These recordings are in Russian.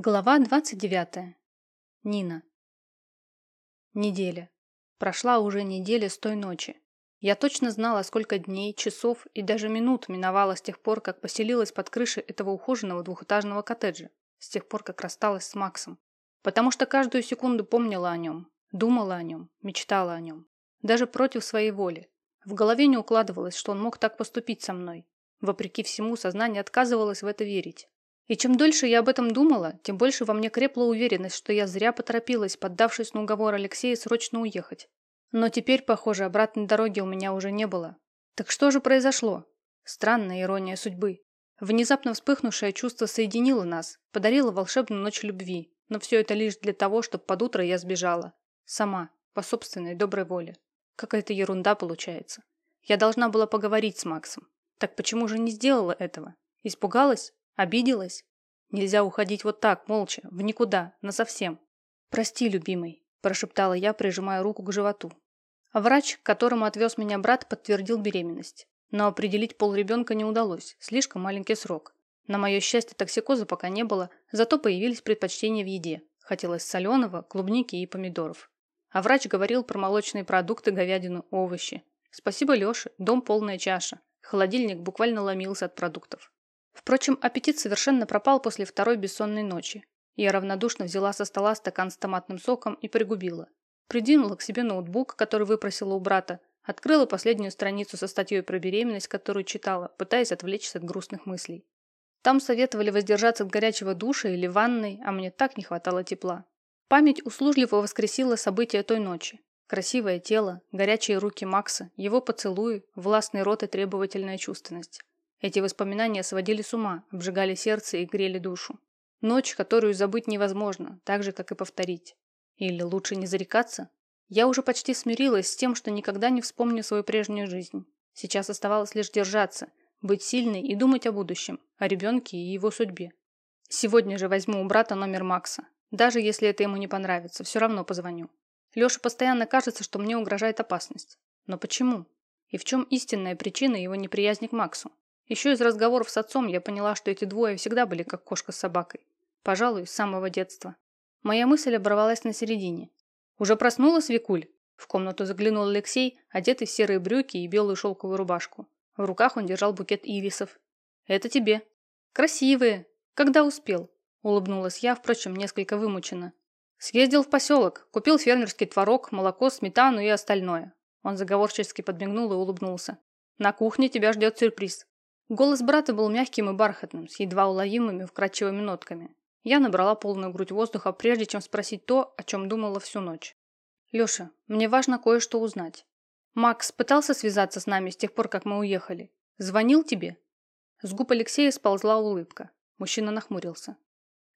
Глава 29. Нина. Неделя. Прошла уже неделя с той ночи. Я точно знала, сколько дней, часов и даже минут миновало с тех пор, как поселилась под крышей этого ухоженного двухэтажного коттеджа, с тех пор, как рассталась с Максом. Потому что каждую секунду помнила о нем, думала о нем, мечтала о нем. Даже против своей воли. В голове не укладывалось, что он мог так поступить со мной. Вопреки всему, сознание отказывалось в это верить. И чем дольше я об этом думала, тем больше во мне крепла уверенность, что я зря поторопилась, поддавшись на уговор Алексея срочно уехать. Но теперь, похоже, обратной дороги у меня уже не было. Так что же произошло? Странная ирония судьбы. Внезапно вспыхнувшее чувство соединило нас, подарило волшебную ночь любви, но все это лишь для того, чтобы под утро я сбежала. Сама, по собственной доброй воле. Какая-то ерунда получается. Я должна была поговорить с Максом. Так почему же не сделала этого? Испугалась? Обиделась? Нельзя уходить вот так, молча, в никуда, насовсем. «Прости, любимый», – прошептала я, прижимая руку к животу. А врач, к которому отвез меня брат, подтвердил беременность. Но определить пол ребенка не удалось, слишком маленький срок. На мое счастье, токсикоза пока не было, зато появились предпочтения в еде. Хотелось соленого, клубники и помидоров. А врач говорил про молочные продукты, говядину, овощи. Спасибо Леше, дом полная чаша. Холодильник буквально ломился от продуктов. Впрочем, аппетит совершенно пропал после второй бессонной ночи. Я равнодушно взяла со стола стакан с томатным соком и пригубила. Придвинула к себе ноутбук, который выпросила у брата, открыла последнюю страницу со статьей про беременность, которую читала, пытаясь отвлечься от грустных мыслей. Там советовали воздержаться от горячего душа или ванной, а мне так не хватало тепла. Память услужливо воскресила события той ночи. Красивое тело, горячие руки Макса, его поцелуи, властный рот и требовательная чувственность. Эти воспоминания сводили с ума, обжигали сердце и грели душу. Ночь, которую забыть невозможно, так же, как и повторить. Или лучше не зарекаться? Я уже почти смирилась с тем, что никогда не вспомню свою прежнюю жизнь. Сейчас оставалось лишь держаться, быть сильной и думать о будущем, о ребенке и его судьбе. Сегодня же возьму у брата номер Макса. Даже если это ему не понравится, все равно позвоню. Леше постоянно кажется, что мне угрожает опасность. Но почему? И в чем истинная причина его неприязни к Максу? Еще из разговоров с отцом я поняла, что эти двое всегда были как кошка с собакой. Пожалуй, с самого детства. Моя мысль оборвалась на середине. «Уже проснулась, Викуль?» В комнату заглянул Алексей, одетый в серые брюки и белую шелковую рубашку. В руках он держал букет ирисов. «Это тебе». «Красивые. Когда успел?» Улыбнулась я, впрочем, несколько вымученно. «Съездил в поселок, купил фермерский творог, молоко, сметану и остальное». Он заговорчески подмигнул и улыбнулся. «На кухне тебя ждет сюрприз. Голос брата был мягким и бархатным, с едва уловимыми вкрадчивыми нотками. Я набрала полную грудь воздуха, прежде чем спросить то, о чем думала всю ночь. «Леша, мне важно кое-что узнать. Макс пытался связаться с нами с тех пор, как мы уехали? Звонил тебе?» С губ Алексея сползла улыбка. Мужчина нахмурился.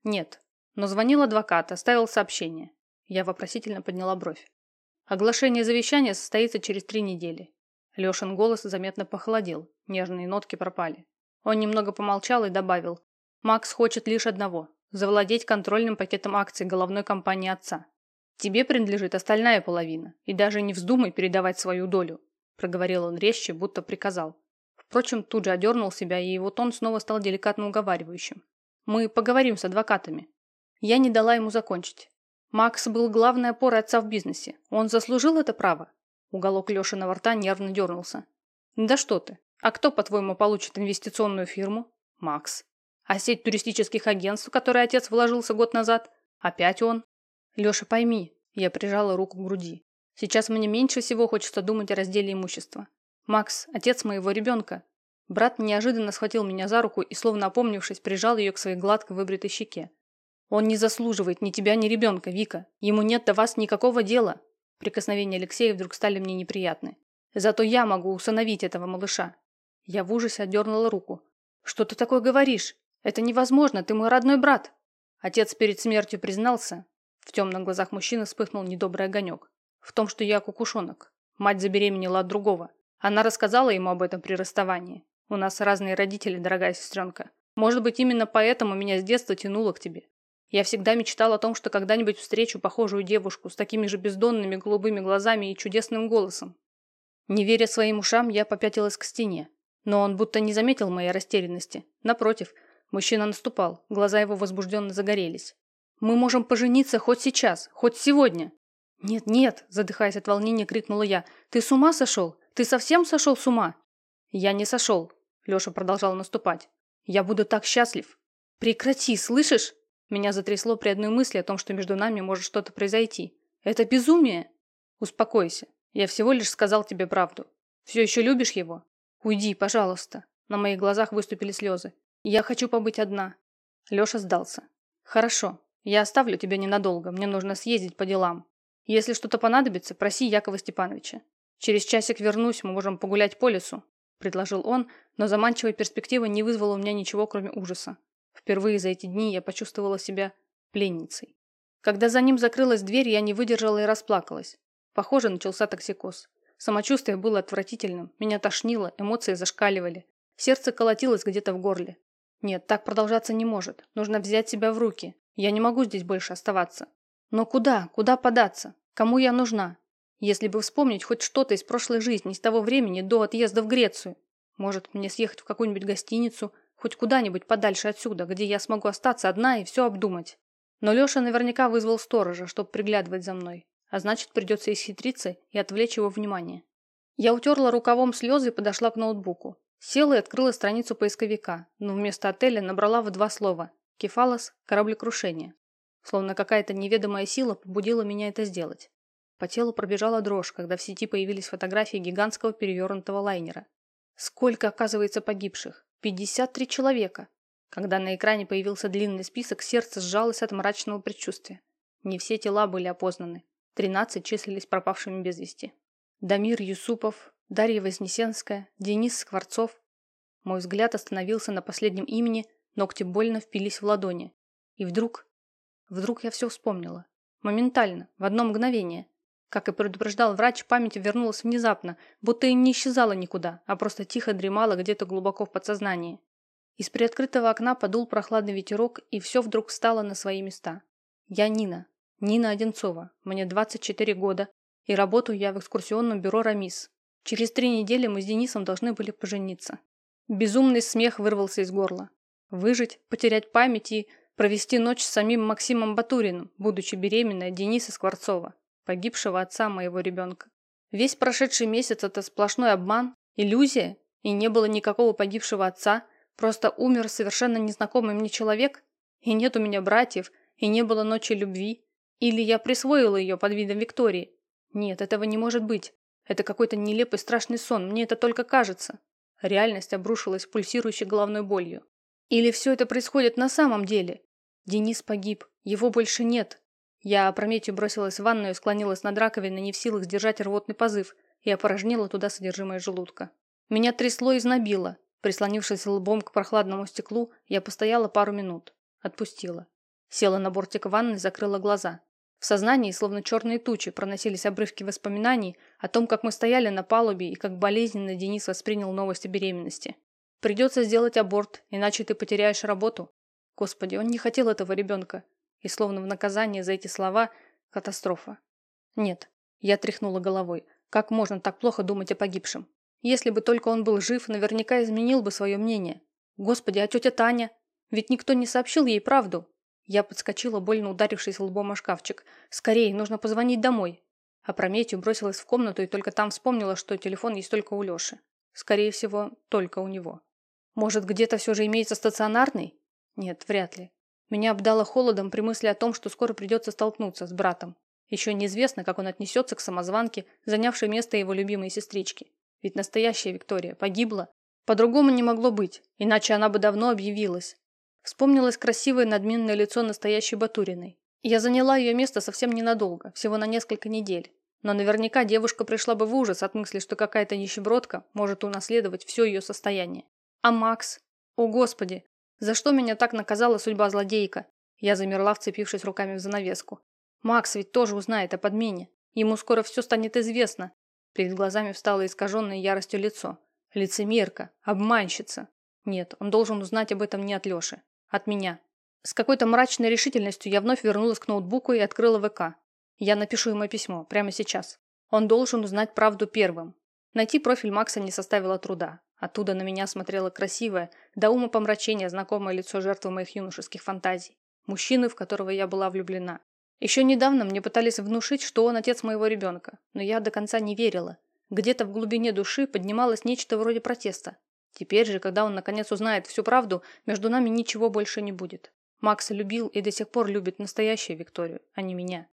«Нет, но звонил адвокат, оставил сообщение». Я вопросительно подняла бровь. «Оглашение завещания состоится через три недели. Лешин голос заметно похолодел, нежные нотки пропали. Он немного помолчал и добавил. «Макс хочет лишь одного – завладеть контрольным пакетом акций головной компании отца. Тебе принадлежит остальная половина, и даже не вздумай передавать свою долю», – проговорил он резче, будто приказал. Впрочем, тут же одернул себя, и его тон снова стал деликатно уговаривающим. «Мы поговорим с адвокатами». Я не дала ему закончить. Макс был главной опорой отца в бизнесе. Он заслужил это право. Уголок Лешиного рта нервно дернулся. «Да что ты! А кто, по-твоему, получит инвестиционную фирму? Макс. А сеть туристических агентств, в которые отец вложился год назад? Опять он. Леша, пойми». Я прижала руку к груди. «Сейчас мне меньше всего хочется думать о разделе имущества. Макс, отец моего ребенка». Брат неожиданно схватил меня за руку и, словно опомнившись, прижал ее к своей гладко выбритой щеке. «Он не заслуживает ни тебя, ни ребенка, Вика. Ему нет до вас никакого дела. Прикосновения Алексея вдруг стали мне неприятны. Зато я могу усыновить этого малыша. Я в ужасе отдернула руку. Что ты такое говоришь? Это невозможно, ты мой родной брат. Отец перед смертью признался. В темных глазах мужчины вспыхнул недобрый огонек. В том, что я кукушонок. Мать забеременела от другого. Она рассказала ему об этом при расставании. У нас разные родители, дорогая сестренка. Может быть, именно поэтому меня с детства тянуло к тебе. Я всегда мечтал о том, что когда-нибудь встречу похожую девушку с такими же бездонными голубыми глазами и чудесным голосом. Не веря своим ушам, я попятилась к стене. Но он будто не заметил моей растерянности. Напротив, Мужчина наступал, глаза его возбужденно загорелись. «Мы можем пожениться хоть сейчас, хоть сегодня!» «Нет, нет!» – задыхаясь от волнения, крикнула я. «Ты с ума сошел? Ты совсем сошел с ума?» «Я не сошел!» – Леша продолжал наступать. «Я буду так счастлив!» «Прекрати, слышишь?» Меня затрясло при одной мысли о том, что между нами может что-то произойти. «Это безумие!» «Успокойся. Я всего лишь сказал тебе правду. Все еще любишь его? Уйди, пожалуйста!» На моих глазах выступили слезы. «Я хочу побыть одна». Леша сдался. «Хорошо. Я оставлю тебя ненадолго. Мне нужно съездить по делам. Если что-то понадобится, проси Якова Степановича. Через часик вернусь, мы можем погулять по лесу», – предложил он, но заманчивая перспектива не вызвала у меня ничего, кроме ужаса. Впервые за эти дни я почувствовала себя пленницей. Когда за ним закрылась дверь, я не выдержала и расплакалась. Похоже, начался токсикоз. Самочувствие было отвратительным, меня тошнило, эмоции зашкаливали. Сердце колотилось где-то в горле. Нет, так продолжаться не может. Нужно взять себя в руки. Я не могу здесь больше оставаться. Но куда? Куда податься? Кому я нужна? Если бы вспомнить хоть что-то из прошлой жизни, с того времени до отъезда в Грецию. Может, мне съехать в какую-нибудь гостиницу, хоть куда-нибудь подальше отсюда, где я смогу остаться одна и все обдумать. Но Леша наверняка вызвал сторожа, чтобы приглядывать за мной. А значит, придется исхитриться и отвлечь его внимание. Я утерла рукавом слезы и подошла к ноутбуку. Села и открыла страницу поисковика, но вместо отеля набрала в два слова «Кефалос. Кораблекрушение». Словно какая-то неведомая сила побудила меня это сделать. По телу пробежала дрожь, когда в сети появились фотографии гигантского перевернутого лайнера. Сколько, оказывается, погибших? 53 человека. Когда на экране появился длинный список, сердце сжалось от мрачного предчувствия. Не все тела были опознаны. 13 числились пропавшими без вести. Дамир Юсупов, Дарья Вознесенская, Денис Скворцов. Мой взгляд остановился на последнем имени, ногти больно впились в ладони. И вдруг... Вдруг я все вспомнила. Моментально, в одно мгновение. Как и предупреждал врач, память вернулась внезапно, будто и не исчезала никуда, а просто тихо дремала где-то глубоко в подсознании. Из приоткрытого окна подул прохладный ветерок, и все вдруг встало на свои места. Я Нина. Нина Одинцова. Мне 24 года, и работаю я в экскурсионном бюро «Рамис», Через три недели мы с Денисом должны были пожениться. Безумный смех вырвался из горла. Выжить, потерять память и провести ночь с самим Максимом Батуриным, будучи беременной Дениса Скворцова, погибшего отца моего ребенка. Весь прошедший месяц это сплошной обман, иллюзия, и не было никакого погибшего отца, просто умер совершенно незнакомый мне человек, и нет у меня братьев, и не было ночи любви. Или я присвоила ее под видом Виктории. Нет, этого не может быть. Это какой-то нелепый страшный сон, мне это только кажется. Реальность обрушилась пульсирующей головной болью. Или все это происходит на самом деле? Денис погиб, его больше нет. Я опрометью бросилась в ванную, склонилась над раковиной, не в силах сдержать рвотный позыв, и опорожнила туда содержимое желудка. Меня трясло и знобило. Прислонившись лбом к прохладному стеклу, я постояла пару минут. Отпустила. Села на бортик ванны, закрыла глаза. В сознании, словно черные тучи, проносились обрывки воспоминаний о том, как мы стояли на палубе и как болезненно Денис воспринял новость о беременности. Придется сделать аборт, иначе ты потеряешь работу. Господи, он не хотел этого ребенка. И словно в наказание за эти слова – катастрофа. Нет, я тряхнула головой. Как можно так плохо думать о погибшем? Если бы только он был жив, наверняка изменил бы свое мнение. Господи, а тетя Таня? Ведь никто не сообщил ей правду. Я подскочила, больно ударившись лбом о шкафчик. «Скорее, нужно позвонить домой». Опрометью бросилась в комнату и только там вспомнила, что телефон есть только у Леши. Скорее всего, только у него. Может, где-то все же имеется стационарный? Нет, вряд ли. Меня обдало холодом при мысли о том, что скоро придется столкнуться с братом. Еще неизвестно, как он отнесется к самозванке, занявшей место его любимой сестрички. Ведь настоящая Виктория погибла. По-другому не могло быть, иначе она бы давно объявилась. Вспомнилось красивое надменное лицо настоящей Батуриной. Я заняла ее место совсем ненадолго, всего на несколько недель. Но наверняка девушка пришла бы в ужас от мысли, что какая-то нищебродка может унаследовать все ее состояние. А Макс? О, Господи! За что меня так наказала судьба злодейка? Я замерла, вцепившись руками в занавеску. Макс ведь тоже узнает о подмене. Ему скоро все станет известно. Перед глазами встало искаженное яростью лицо. Лицемерка, обманщица. Нет, он должен узнать об этом не от Леши. От меня. С какой-то мрачной решительностью я вновь вернулась к ноутбуку и открыла ВК. Я напишу ему письмо, прямо сейчас. Он должен узнать правду первым. Найти профиль Макса не составило труда. Оттуда на меня смотрело красивое, до ума помрачения знакомое лицо жертвы моих юношеских фантазий. Мужчины, в которого я была влюблена. Еще недавно мне пытались внушить, что он отец моего ребенка, но я до конца не верила. Где-то в глубине души поднималось нечто вроде протеста. Теперь же, когда он наконец узнает всю правду, между нами ничего больше не будет. Макс любил и до сих пор любит настоящую Викторию, а не меня.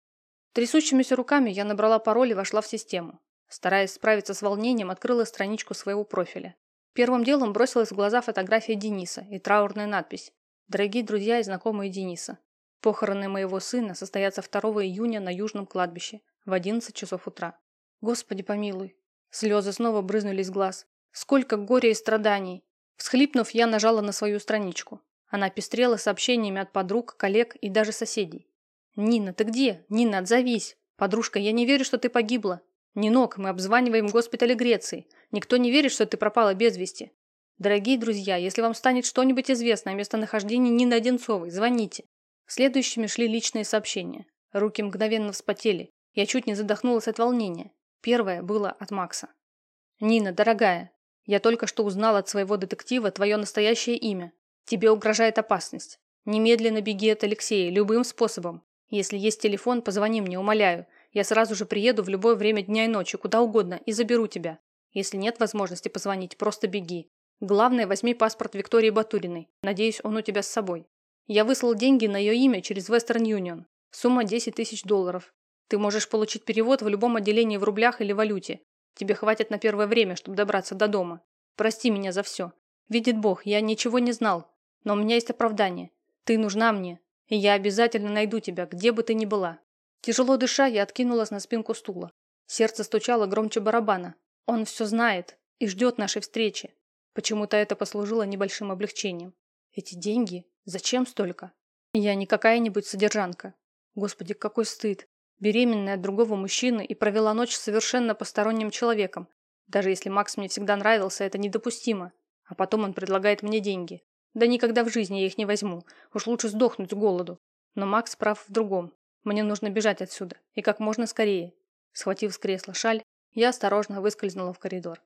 Трясущимися руками я набрала пароль и вошла в систему. Стараясь справиться с волнением, открыла страничку своего профиля. Первым делом бросилась в глаза фотография Дениса и траурная надпись «Дорогие друзья и знакомые Дениса, похороны моего сына состоятся 2 июня на Южном кладбище в 11 часов утра». Господи помилуй. Слезы снова брызнули из глаз. Сколько горя и страданий. Всхлипнув, я нажала на свою страничку. Она пестрела сообщениями от подруг, коллег и даже соседей. «Нина, ты где? Нина, отзовись! Подружка, я не верю, что ты погибла. Нинок, мы обзваниваем госпитали Греции. Никто не верит, что ты пропала без вести. Дорогие друзья, если вам станет что-нибудь известно о местонахождении Нины Одинцовой, звоните». Следующими шли личные сообщения. Руки мгновенно вспотели. Я чуть не задохнулась от волнения. Первое было от Макса. «Нина, дорогая, я только что узнал от своего детектива твое настоящее имя. Тебе угрожает опасность. Немедленно беги от Алексея, любым способом. Если есть телефон, позвони мне, умоляю. Я сразу же приеду в любое время дня и ночи, куда угодно, и заберу тебя. Если нет возможности позвонить, просто беги. Главное, возьми паспорт Виктории Батуриной. Надеюсь, он у тебя с собой. Я выслал деньги на ее имя через Western Union. Сумма 10 тысяч долларов. Ты можешь получить перевод в любом отделении в рублях или валюте. Тебе хватит на первое время, чтобы добраться до дома. Прости меня за все. Видит Бог, я ничего не знал. Но у меня есть оправдание. Ты нужна мне. И я обязательно найду тебя, где бы ты ни была. Тяжело дыша, я откинулась на спинку стула. Сердце стучало громче барабана. Он все знает и ждет нашей встречи. Почему-то это послужило небольшим облегчением. Эти деньги? Зачем столько? Я не какая-нибудь содержанка. Господи, какой стыд. Беременная от другого мужчины и провела ночь с совершенно посторонним человеком. Даже если Макс мне всегда нравился, это недопустимо. А потом он предлагает мне деньги. Да никогда в жизни я их не возьму. Уж лучше сдохнуть с голоду. Но Макс прав в другом. Мне нужно бежать отсюда. И как можно скорее. Схватив с кресла шаль, я осторожно выскользнула в коридор.